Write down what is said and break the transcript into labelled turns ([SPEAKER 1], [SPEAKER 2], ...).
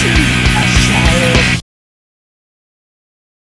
[SPEAKER 1] She